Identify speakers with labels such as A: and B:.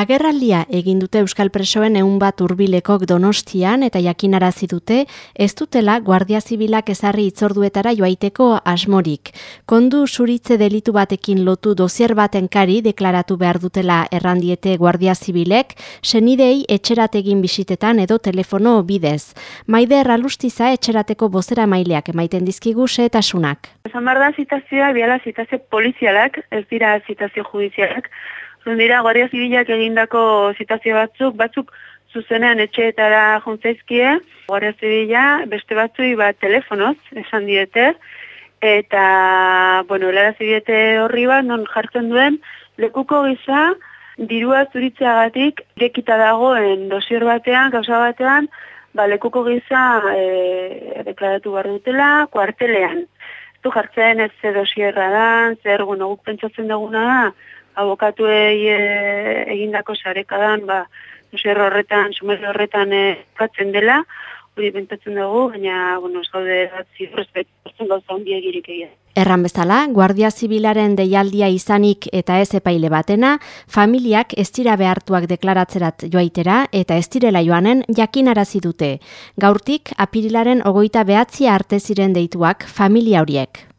A: Agerraldia egin dute Euskal Presoen eun bat urbilekok donostian eta jakinarazi dute ez dutela Guardia Zibilak ezarri itzorduetara joaiteko asmorik. Kondu suritze delitu batekin lotu dozier baten kari deklaratu behar dutela errandiete Guardia Zibilek, senidei etxerategin bisitetan edo telefono bidez. Maide erralustiza etxerateko bozera maileak emaiten dizkigu seetasunak.
B: Esan da zitazioa biala zitazio polizialak, ez dira zitazio judizialak, Zun dira, Guardia Zibilak egindako zitazio batzuk, batzuk zuzenean etxeetara juntzaizkie, Guardia Zibila beste batzui bat telefonoz, esan diete, eta, bueno, elara zibiete horri bat, non jartzen duen, lekuko gisa, dirua zuritzeagatik, irekita dagoen dosier batean, gauza batean, ba, lekuko gisa e, deklaratu behar dutela, kuartelean. Du jartzen ez ze dosierra da, zer, bueno, guk pentsatzen duguna da, abokatuei e, egindako sarekadan, ba, nuser horretan, sumer horretan e, dela, hori bentatzen dugu, baina, bueno, ez gaude, zirbezbet, gauza hondi egirik egin.
A: Erran bezala, Guardia Zibilaren deialdia izanik eta ez epaile batena, familiak ez dira behartuak deklaratzerat joaitera eta ez direla joanen jakinarazi dute. Gaurtik, apirilaren ogoita behatzi arte ziren deituak familia horiek.